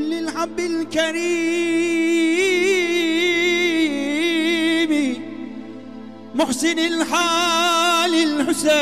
للحب الكريم محسن الحال الحسين.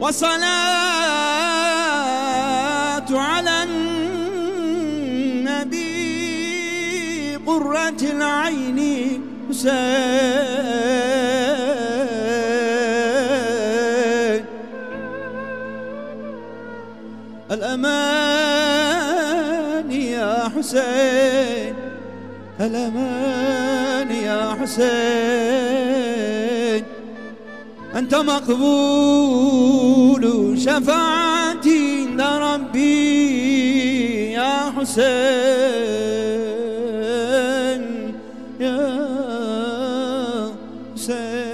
وصلاة على النبي قرة العين حسين. الأمان يا حسين الأمان يا حسين. أنت مقبول شفاعتي عند ربي يا حسين يا حسين.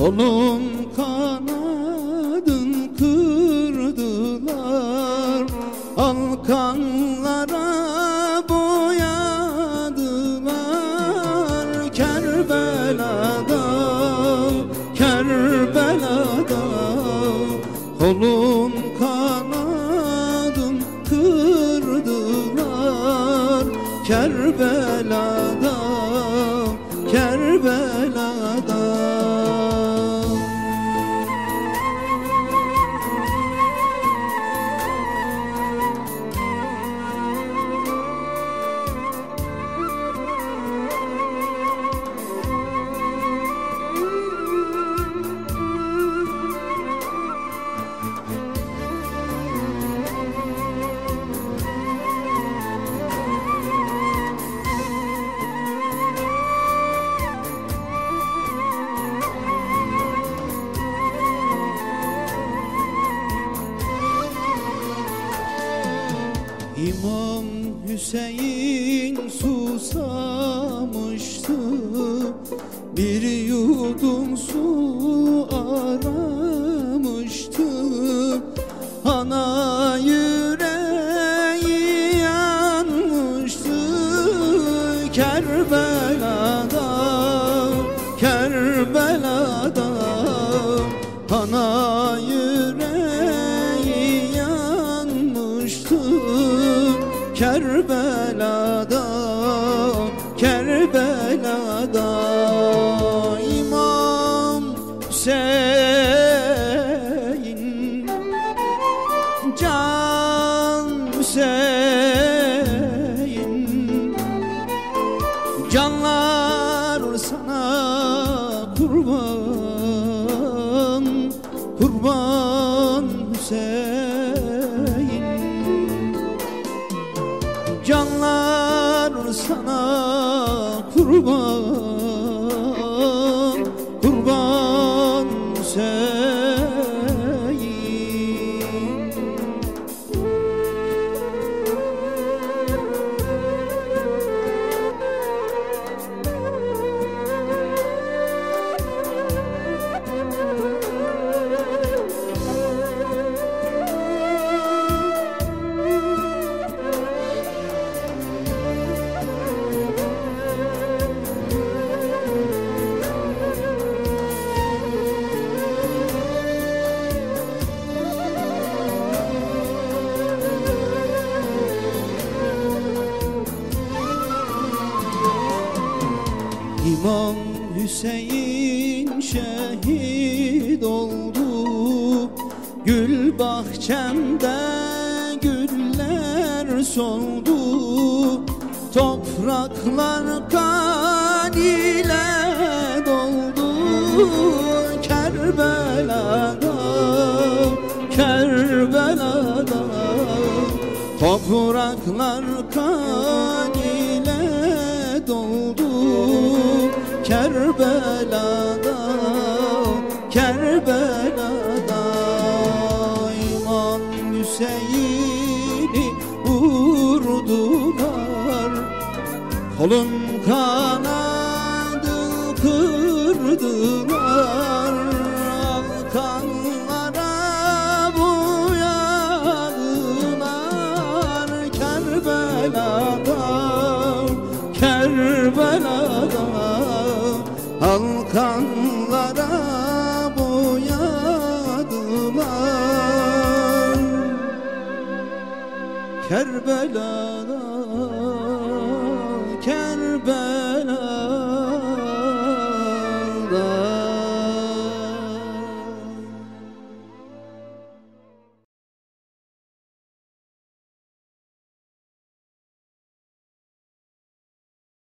Onun kanadın kırdılar Alkanlara boyadılar. Kerbela'da, Kerbela'da Kolun Hüseyin susamıştı Bir yudum su aramıştı Ana yüreği yanmıştı Kerbela'da, Kerbela'da, Kerbela'da İmam Hüseyin Can Hüseyin kurban Hüseyin şehit oldu. Gül bahçemde güller soldu. Topraklar kan ile doldu. Kerbela'da, Kerbela'da. Topraklar kan Kerbela'da İmam Hüseyin'i vurdular. Kolun kanadı kırdılar. Alkanlara boyadılar Kerbela'da Kerbela'da Halkanlara Kerbela'da Kerbela'da.